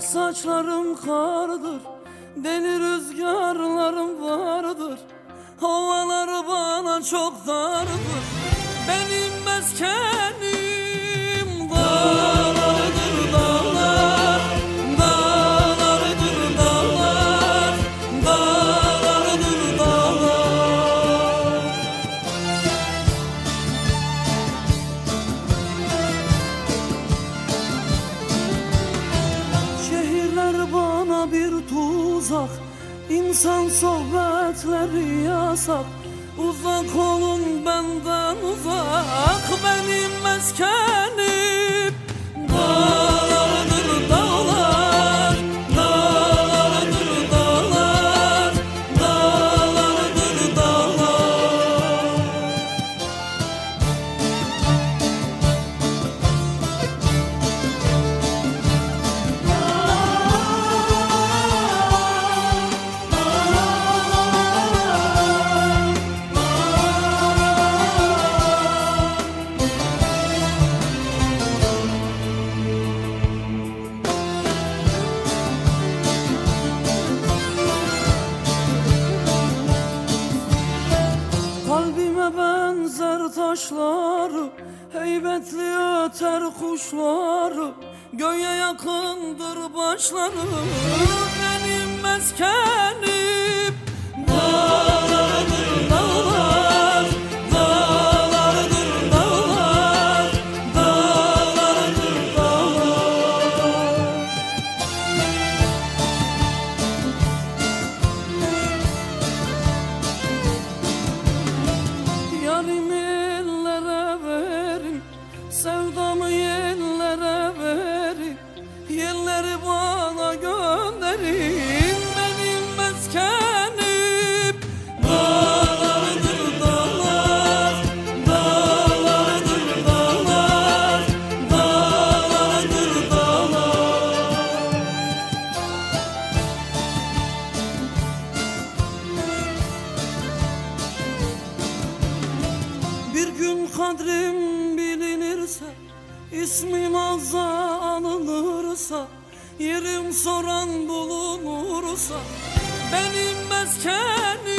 saçlarım kardır Deli rüzgarlarım vardır. Havalar bana çok dardır. Benim meskenim tuzak İnsan sohbetleri yasak. Uzak olun benden uzak Benim meskenim benzer taşları Heybetli öter kuşları Göğe yakındır başları. Benim meskenim gönderin Benim meskenim Dağlardır dağlar Dağlardır dağlar Dağlardır dağlar. Bir gün kadrim bilinirse ismim azza alınırsa Yerim soran bulunursa Benim meskenim